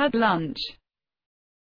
had lunch.